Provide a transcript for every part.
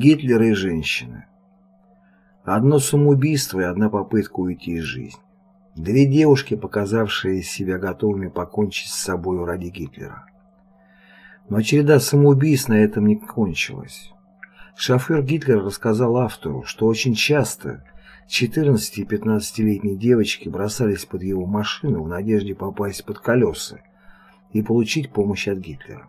Гитлер и женщины. Одно самоубийство и одна попытка уйти из жизни. Две девушки, показавшие себя готовыми покончить с собой ради Гитлера. Но череда самоубийств на этом не кончилась. Шофер Гитлера рассказал автору, что очень часто 14 и 15-летние девочки бросались под его машину в надежде попасть под колеса и получить помощь от Гитлера.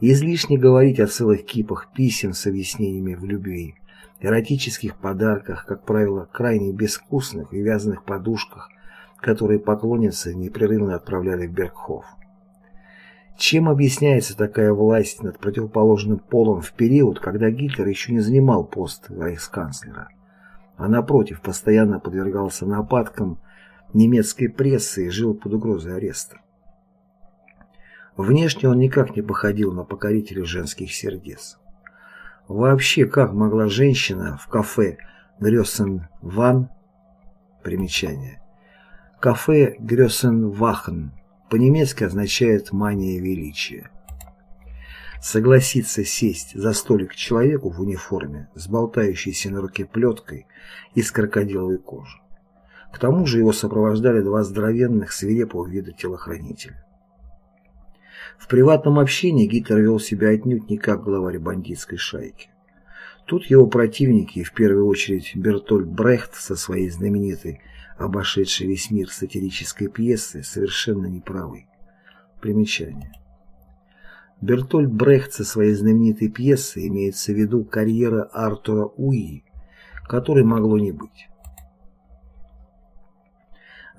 Излишне говорить о целых кипах писем с объяснениями в любви, эротических подарках, как правило, крайне безвкусных и вязаных подушках, которые поклонницы непрерывно отправляли в Бергхоф. Чем объясняется такая власть над противоположным полом в период, когда Гитлер еще не занимал пост рейхсканцлера, а напротив постоянно подвергался нападкам немецкой прессы и жил под угрозой ареста? Внешне он никак не походил на покорителя женских сердец. Вообще, как могла женщина в кафе Грёсен Ван примечание Кафе Грёсен Вахен по-немецки означает «мания величия». Согласиться сесть за столик человеку в униформе с болтающейся на руке плеткой из крокодиловой кожи. К тому же его сопровождали два здоровенных свирепого вида телохранителя. В приватном общении Гитлер вел себя отнюдь не как главарь бандитской шайки. Тут его противники, в первую очередь Бертольд Брехт со своей знаменитой обошедшей весь мир сатирической пьесы, совершенно неправы. Примечание. Бертольд Брехт со своей знаменитой пьесой имеется в виду карьера Артура Уи, которой могло не быть.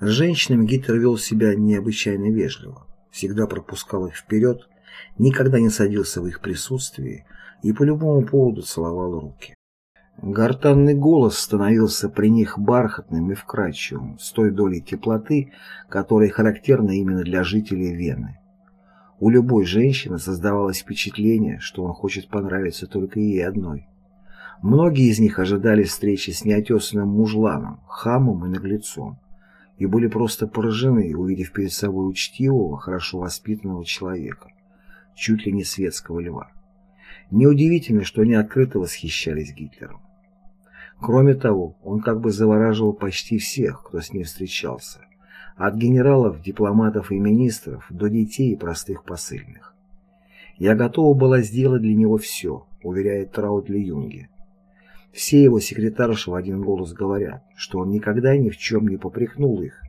С женщинами Гитлер вел себя необычайно вежливо, всегда пропускал их вперед, никогда не садился в их присутствии и по любому поводу целовал руки. Гортанный голос становился при них бархатным и вкрадчивым, с той долей теплоты, которая характерна именно для жителей Вены. У любой женщины создавалось впечатление, что он хочет понравиться только ей одной. Многие из них ожидали встречи с неотесанным мужланом, хамом и наглецом, и были просто поражены, увидев перед собой учтивого, хорошо воспитанного человека, чуть ли не светского льва. Неудивительно, что они открыто восхищались Гитлером. Кроме того, он как бы завораживал почти всех, кто с ним встречался, от генералов, дипломатов и министров до детей и простых посыльных. «Я готова была сделать для него все», — уверяет Траутли Юнге. Все его секретарши в один голос говорят, что он никогда ни в чем не попрекнул их,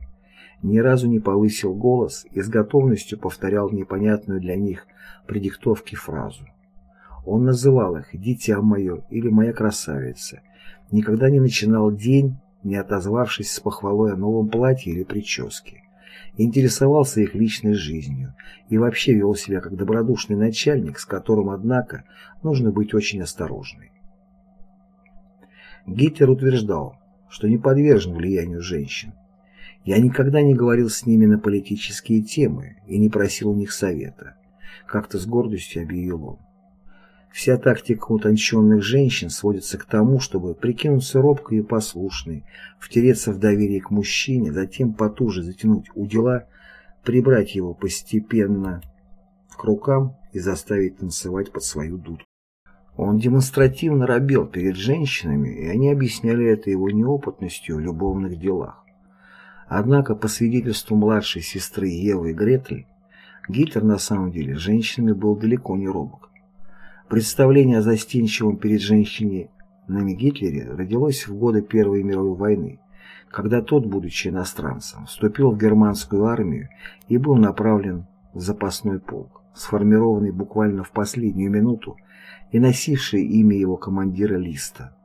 ни разу не повысил голос и с готовностью повторял непонятную для них при диктовке фразу. Он называл их «дитя мое» или «моя красавица», никогда не начинал день, не отозвавшись с похвалой о новом платье или прическе. Интересовался их личной жизнью и вообще вел себя как добродушный начальник, с которым, однако, нужно быть очень осторожной. Гитлер утверждал, что не подвержен влиянию женщин. Я никогда не говорил с ними на политические темы и не просил у них совета, как-то с гордостью объявил он. Вся тактика утонченных женщин сводится к тому, чтобы прикинуться робкой и послушной, втереться в доверие к мужчине, затем потуже затянуть у дела, прибрать его постепенно к рукам и заставить танцевать под свою дудку. Он демонстративно робел перед женщинами, и они объясняли это его неопытностью в любовных делах. Однако, по свидетельству младшей сестры Евы Гретель, Гитлер на самом деле женщинами был далеко не робок. Представление о застенчивом перед женщиной нами Гитлере родилось в годы Первой мировой войны, когда тот, будучи иностранцем, вступил в германскую армию и был направлен в запасной полк, сформированный буквально в последнюю минуту и носивший имя его командира Листа.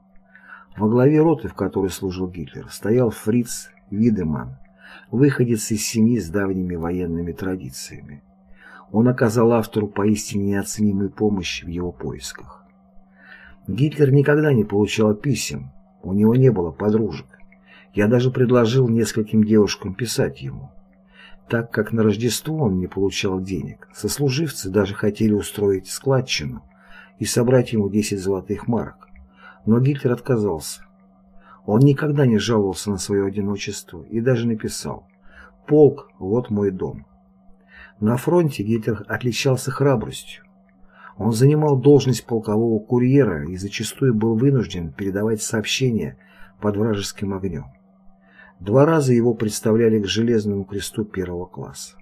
Во главе роты, в которой служил Гитлер, стоял Фриц Видеман, выходец из семьи с давними военными традициями он оказал автору поистине неоценимую помощь в его поисках. Гитлер никогда не получал писем, у него не было подружек. Я даже предложил нескольким девушкам писать ему. Так как на Рождество он не получал денег, сослуживцы даже хотели устроить складчину и собрать ему 10 золотых марок. Но Гитлер отказался. Он никогда не жаловался на свое одиночество и даже написал «Полк, вот мой дом». На фронте Гитлер отличался храбростью. Он занимал должность полкового курьера и зачастую был вынужден передавать сообщения под вражеским огнем. Два раза его представляли к Железному кресту первого класса.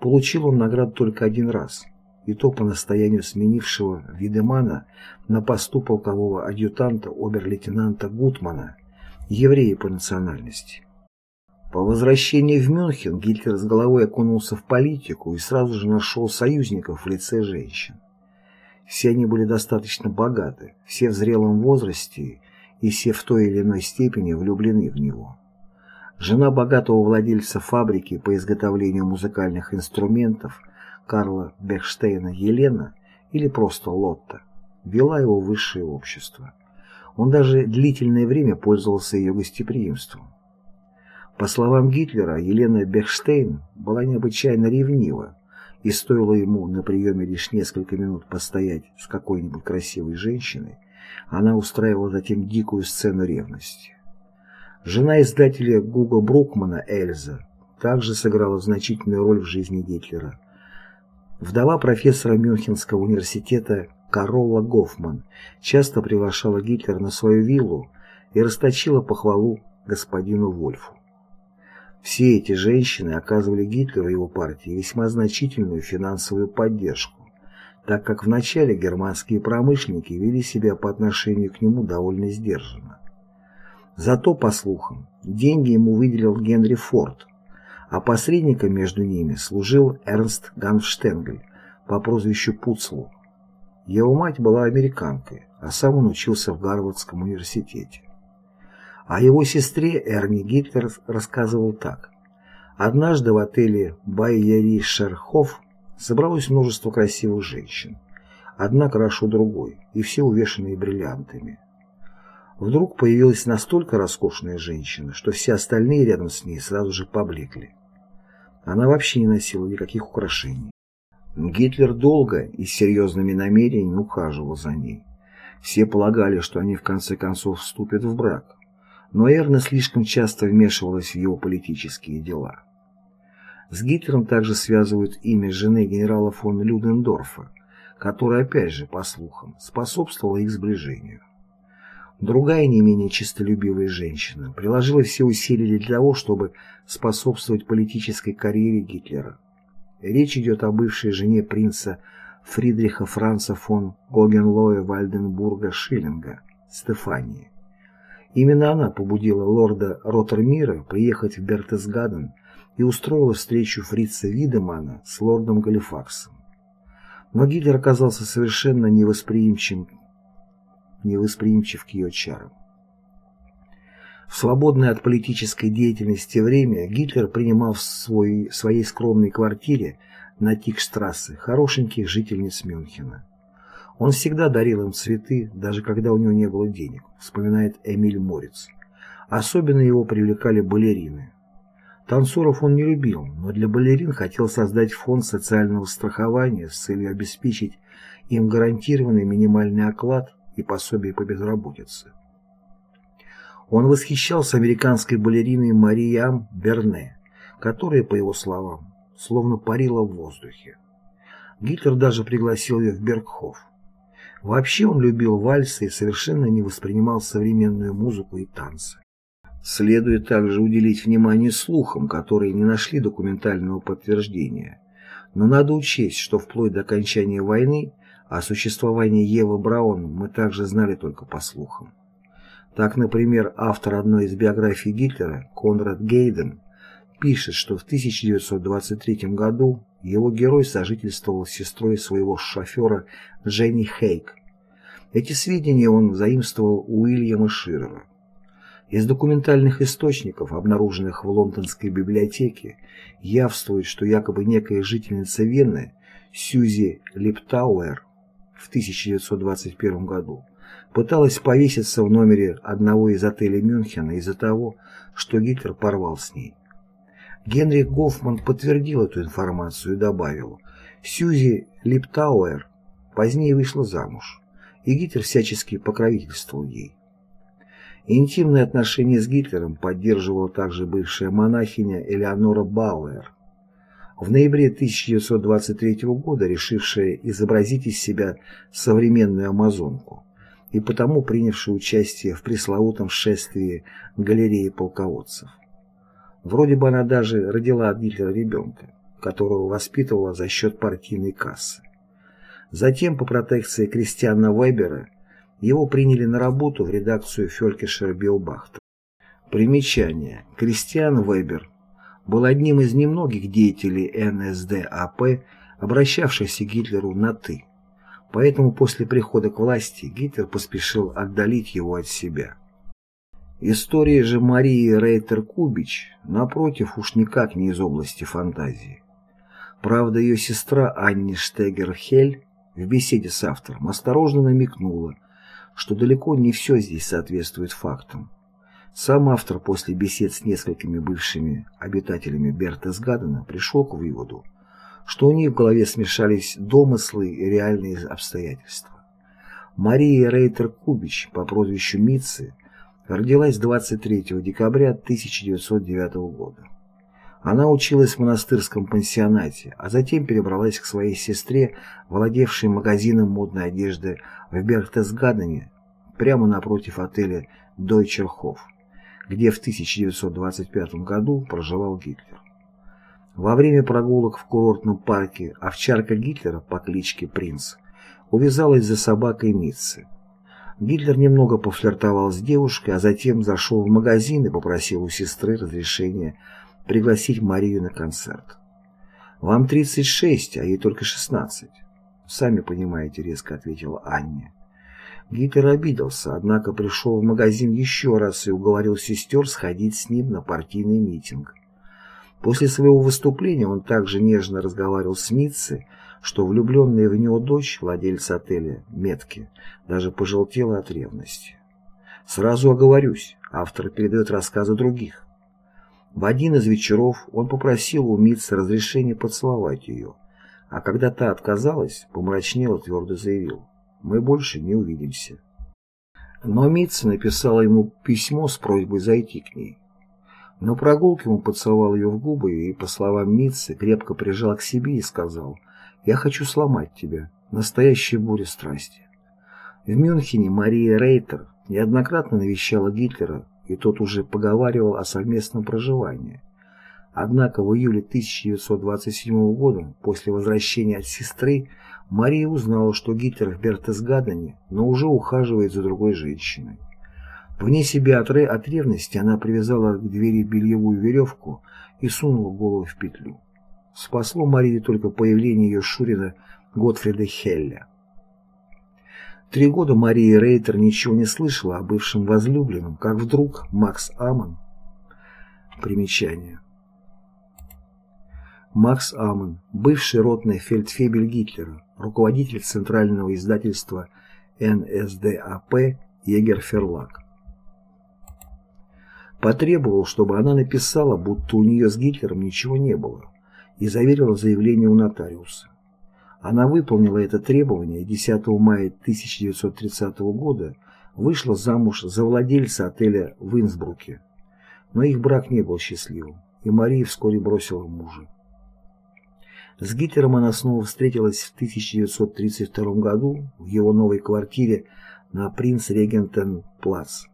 Получил он награду только один раз, и то по настоянию сменившего Видемана на посту полкового адъютанта обер-лейтенанта Гутмана, еврея по национальности. По возвращении в Мюнхен Гитлер с головой окунулся в политику и сразу же нашел союзников в лице женщин. Все они были достаточно богаты, все в зрелом возрасте и все в той или иной степени влюблены в него. Жена богатого владельца фабрики по изготовлению музыкальных инструментов Карла Бехштейна Елена или просто Лотта вела его высшее общество. Он даже длительное время пользовался ее гостеприимством. По словам Гитлера, Елена Бехштейн была необычайно ревнива, и стоило ему на приеме лишь несколько минут постоять с какой-нибудь красивой женщиной, она устраивала затем дикую сцену ревности. Жена издателя Гуга Брукмана Эльза также сыграла значительную роль в жизни Гитлера. Вдова профессора Мюнхенского университета Каролла Гофман часто приглашала Гитлера на свою виллу и расточила похвалу господину Вольфу. Все эти женщины оказывали Гитлеру и его партии весьма значительную финансовую поддержку, так как вначале германские промышленники вели себя по отношению к нему довольно сдержанно. Зато, по слухам, деньги ему выделил Генри Форд, а посредником между ними служил Эрнст Ганфштенгель по прозвищу Пуцлу. Его мать была американкой, а сам он учился в Гарвардском университете. О его сестре Эрни Гитлер рассказывал так. Однажды в отеле Байяри Шерхоф собралось множество красивых женщин, одна хорошо другой, и все увешанные бриллиантами. Вдруг появилась настолько роскошная женщина, что все остальные рядом с ней сразу же поблекли. Она вообще не носила никаких украшений. Гитлер долго и с серьезными намерениями ухаживал за ней. Все полагали, что они в конце концов вступят в брак но Эрна слишком часто вмешивалась в его политические дела. С Гитлером также связывают имя жены генерала фон Людендорфа, которая, опять же, по слухам, способствовала их сближению. Другая не менее честолюбивая женщина приложила все усилия для того, чтобы способствовать политической карьере Гитлера. Речь идет о бывшей жене принца Фридриха Франца фон Гогенлоя Вальденбурга Шиллинга, Стефании. Именно она побудила лорда Роттермира приехать в Бертесгаден и устроила встречу фрица Видемана с лордом Галифаксом. Но Гитлер оказался совершенно невосприимчив, невосприимчив к ее чарам. В свободное от политической деятельности время Гитлер принимал в свой, своей скромной квартире на Тикштрассе хорошеньких жительниц Мюнхена. Он всегда дарил им цветы, даже когда у него не было денег, вспоминает Эмиль Морец. Особенно его привлекали балерины. Танцоров он не любил, но для балерин хотел создать фонд социального страхования с целью обеспечить им гарантированный минимальный оклад и пособие по безработице. Он восхищался американской балериной Мариам Берне, которая, по его словам, словно парила в воздухе. Гитлер даже пригласил ее в Бергхоф. Вообще он любил вальсы и совершенно не воспринимал современную музыку и танцы. Следует также уделить внимание слухам, которые не нашли документального подтверждения. Но надо учесть, что вплоть до окончания войны о существовании Евы Браун мы также знали только по слухам. Так, например, автор одной из биографий Гитлера, Конрад Гейден, пишет, что в 1923 году его герой сожительствовал с сестрой своего шофера Дженни Хейк. Эти сведения он заимствовал у Уильяма Ширера. Из документальных источников, обнаруженных в лондонской библиотеке, явствует, что якобы некая жительница Вены, Сьюзи Липтауэр, в 1921 году пыталась повеситься в номере одного из отелей Мюнхена из-за того, что Гитлер порвал с ней. Генри Гофман подтвердил эту информацию и добавил, Сьюзи Липтауэр позднее вышла замуж, и Гитлер всячески покровительствовал ей. Интимные отношения с Гитлером поддерживала также бывшая монахиня Элеонора Бауэр. В ноябре 1923 года решившая изобразить из себя современную амазонку и потому принявшая участие в пресловутом шествии галереи полководцев. Вроде бы она даже родила от Гитлера ребенка, которого воспитывала за счет партийной кассы. Затем, по протекции Кристиана Вайбера, его приняли на работу в редакцию Фелькишера Биобахта. Примечание. Кристиан Вебер был одним из немногих деятелей НСДАП, обращавшихся к Гитлеру на «ты». Поэтому после прихода к власти Гитлер поспешил отдалить его от себя. История же Марии Рейтер-Кубич, напротив, уж никак не из области фантазии. Правда, ее сестра Анни Штегер-Хель в беседе с автором осторожно намекнула, что далеко не все здесь соответствует фактам. Сам автор после бесед с несколькими бывшими обитателями Бертесгадена пришел к выводу, что у них в голове смешались домыслы и реальные обстоятельства. Мария Рейтер-Кубич по прозвищу Митцы родилась 23 декабря 1909 года. Она училась в монастырском пансионате, а затем перебралась к своей сестре, владевшей магазином модной одежды в Бергтесгадене, прямо напротив отеля «Дойчерхоф», где в 1925 году проживал Гитлер. Во время прогулок в курортном парке овчарка Гитлера по кличке Принц увязалась за собакой Митцы. Гитлер немного пофлиртовал с девушкой, а затем зашел в магазин и попросил у сестры разрешения пригласить Марию на концерт. «Вам 36, а ей только 16». «Сами понимаете», — резко ответила Анне. Гитлер обиделся, однако пришел в магазин еще раз и уговорил сестер сходить с ним на партийный митинг. После своего выступления он также нежно разговаривал с Митцей, что влюбленная в него дочь, владельца отеля Метки, даже пожелтела от ревности. Сразу оговорюсь, автор передает рассказы других. В один из вечеров он попросил у Митцы разрешения поцеловать ее, а когда та отказалась, помрачнел и твердо заявил «Мы больше не увидимся». Но Митца написала ему письмо с просьбой зайти к ней. На прогулке он поцеловал ее в губы и, по словам Митцы, крепко прижал к себе и сказал «Я хочу сломать тебя. Настоящая буря страсти». В Мюнхене Мария Рейтер неоднократно навещала Гитлера, и тот уже поговаривал о совместном проживании. Однако в июле 1927 года, после возвращения от сестры, Мария узнала, что Гитлер в Бертесгадене, но уже ухаживает за другой женщиной. Вне себя от, от ревности она привязала к двери бельевую веревку и сунула голову в петлю. Спасло Марии только появление ее Шурина Готфрида Хелля. Три года Мария Рейтер ничего не слышала о бывшем возлюбленном, как вдруг Макс Амон. Примечание. Макс Амон, бывший ротный фельдфебель Гитлера, руководитель центрального издательства НСДАП Егерферлаг. Потребовал, чтобы она написала, будто у нее с Гитлером ничего не было, и заверила заявление у нотариуса. Она выполнила это требование и 10 мая 1930 года вышла замуж за владельца отеля в Инсбруке. Но их брак не был счастливым, и Мария вскоре бросила мужа. С Гитлером она снова встретилась в 1932 году в его новой квартире на Принц-Регентен-Плац,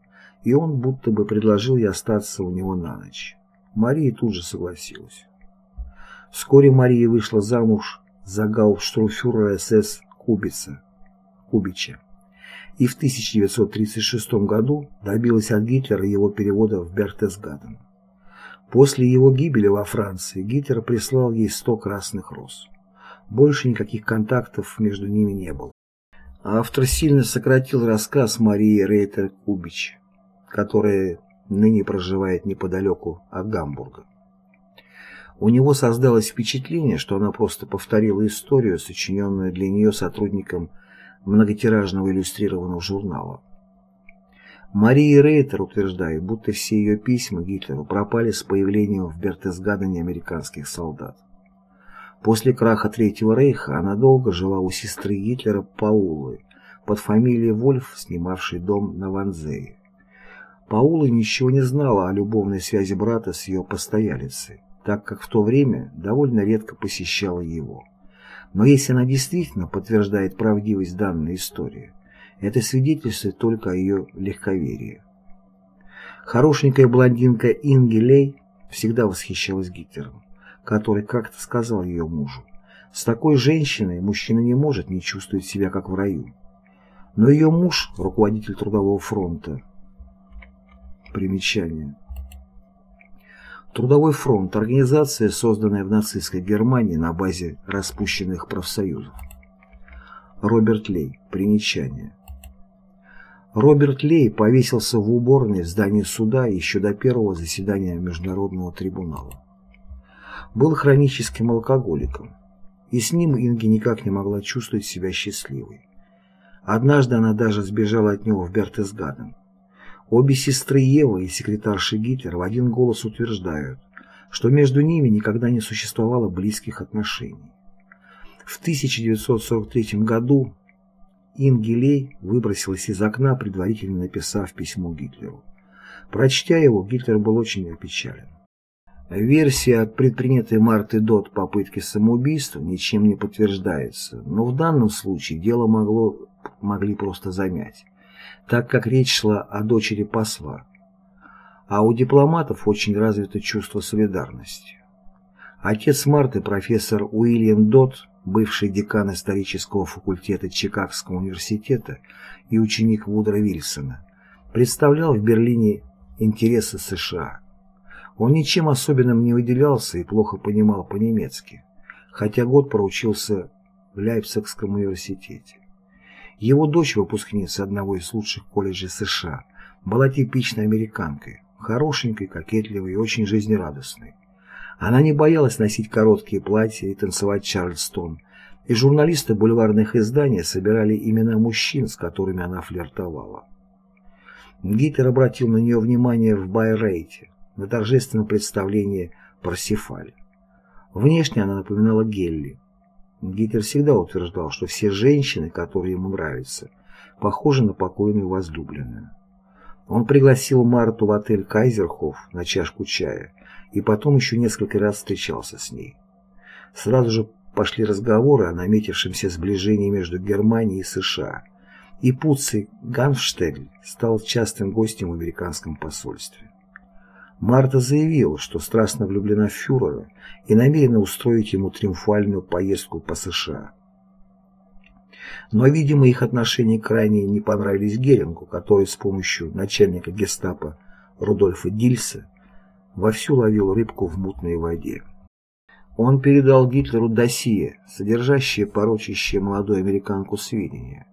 и он будто бы предложил ей остаться у него на ночь. Мария тут же согласилась. Вскоре Мария вышла замуж за гауптштурмфюрера СС Кубица, Кубича и в 1936 году добилась от Гитлера его перевода в Бертесгаден. После его гибели во Франции Гитлер прислал ей 100 красных роз. Больше никаких контактов между ними не было. Автор сильно сократил рассказ Марии Рейтер-Кубич, которая ныне проживает неподалеку от Гамбурга. У него создалось впечатление, что она просто повторила историю, сочиненную для нее сотрудником многотиражного иллюстрированного журнала. Мария Рейтер утверждает, будто все ее письма Гитлеру пропали с появлением в Бертесгадене американских солдат. После краха Третьего Рейха она долго жила у сестры Гитлера Паулы под фамилией Вольф, снимавшей дом на Ванзее. Паула ничего не знала о любовной связи брата с ее постоялицей. так как в то время довольно редко посещала его. Но если она действительно подтверждает правдивость данной истории, это свидетельствует только о ее легковерии. Хорошенькая блондинка Инги Лей всегда восхищалась Гитлером, который как-то сказал ее мужу, «С такой женщиной мужчина не может не чувствовать себя как в раю». Но ее муж, руководитель Трудового фронта, примечание. Трудовой фронт – организация, созданная в нацистской Германии на базе распущенных профсоюзов. Роберт Лей. Примечание. Роберт Лей повесился в уборной в здании суда еще до первого заседания Международного трибунала. Был хроническим алкоголиком, и с ним Инги никак не могла чувствовать себя счастливой. Однажды она даже сбежала от него в Бертесгаден. Обе сестры Ева и секретарша Гитлера в один голос утверждают, что между ними никогда не существовало близких отношений. В 1943 году Ингелей выбросилась из окна, предварительно написав письмо Гитлеру. Прочтя его, Гитлер был очень опечален. Версия от предпринятой Марты Дот попытки самоубийства ничем не подтверждается, но в данном случае дело могло, могли просто замять, так как речь шла о дочери посла. А у дипломатов очень развито чувство солидарности. Отец Марты, профессор Уильям Дот, бывший декан исторического факультета Чикагского университета и ученик Вудра Вильсона, представлял в Берлине интересы США. Он ничем особенным не выделялся и плохо понимал по-немецки, хотя год проучился в Лейпцигском университете. Его дочь, выпускница одного из лучших колледжей США, была типичной американкой, хорошенькой, кокетливой и очень жизнерадостной. Она не боялась носить короткие платья и танцевать Чарльстон, и журналисты бульварных изданий собирали имена мужчин, с которыми она флиртовала. Гитлер обратил на нее внимание в Байрейте, на торжественном представлении Парсифаль. Внешне она напоминала Гелли. Гитлер всегда утверждал, что все женщины, которые ему нравятся, похожи на покойную возлюбленную. Он пригласил Марту в отель «Кайзерхоф» на чашку чая, и потом еще несколько раз встречался с ней. Сразу же пошли разговоры о наметившемся сближении между Германией и США, и Пуций Ганфштегль стал частым гостем в американском посольстве. Марта заявила, что страстно влюблена в фюрера и намерена устроить ему триумфальную поездку по США. Но, видимо, их отношения крайне не понравились Герингу, который с помощью начальника гестапо Рудольфа Дильса вовсю ловил рыбку в мутной воде. Он передал Гитлеру досье, содержащее порочащее молодую американку сведения.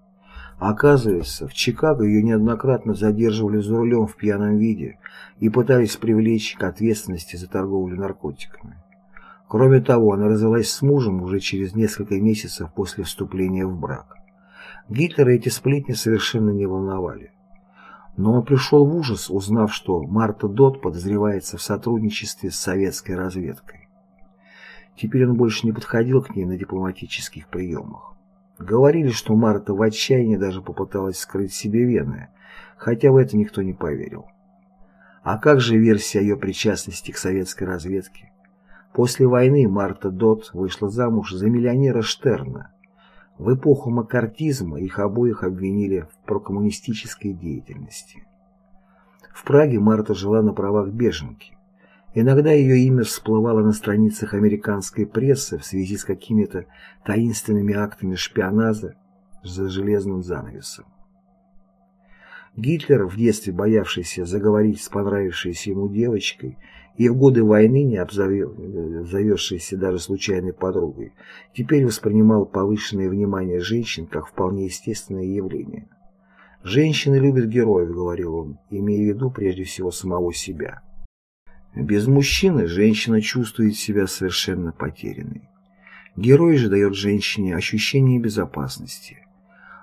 Оказывается, в Чикаго ее неоднократно задерживали за рулем в пьяном виде и пытались привлечь к ответственности за торговлю наркотиками. Кроме того, она развелась с мужем уже через несколько месяцев после вступления в брак. Гитлера эти сплетни совершенно не волновали. Но он пришел в ужас, узнав, что Марта Дот подозревается в сотрудничестве с советской разведкой. Теперь он больше не подходил к ней на дипломатических приемах. Говорили, что Марта в отчаянии даже попыталась скрыть себе вены, хотя в это никто не поверил. А как же версия ее причастности к советской разведке? После войны Марта Дот вышла замуж за миллионера Штерна, в эпоху макартизма их обоих обвинили в прокоммунистической деятельности. В Праге Марта жила на правах беженки. Иногда ее имя всплывало на страницах американской прессы в связи с какими-то таинственными актами шпионажа за железным занавесом. Гитлер, в детстве боявшийся заговорить с понравившейся ему девочкой и в годы войны не обзавевшийся даже случайной подругой, теперь воспринимал повышенное внимание женщин как вполне естественное явление. «Женщины любят героев», — говорил он, имея в виду прежде всего самого себя. Без мужчины женщина чувствует себя совершенно потерянной. Герой же дает женщине ощущение безопасности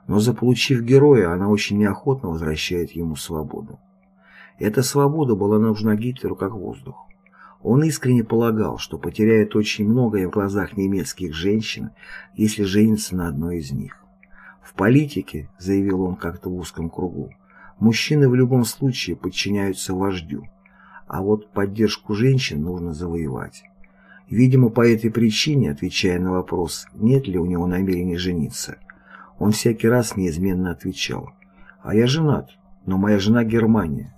но заполучив героя, она очень неохотно возвращает ему свободу. Эта свобода была нужна Гитлеру как воздух. Он искренне полагал, что потеряет очень многое в глазах немецких женщин, если женится на одной из них. В политике, заявил он как-то в узком кругу, мужчины в любом случае подчиняются вождю, а вот поддержку женщин нужно завоевать. Видимо, по этой причине, отвечая на вопрос, нет ли у него намерения жениться, он всякий раз неизменно отвечал, «А я женат, но моя жена Германия,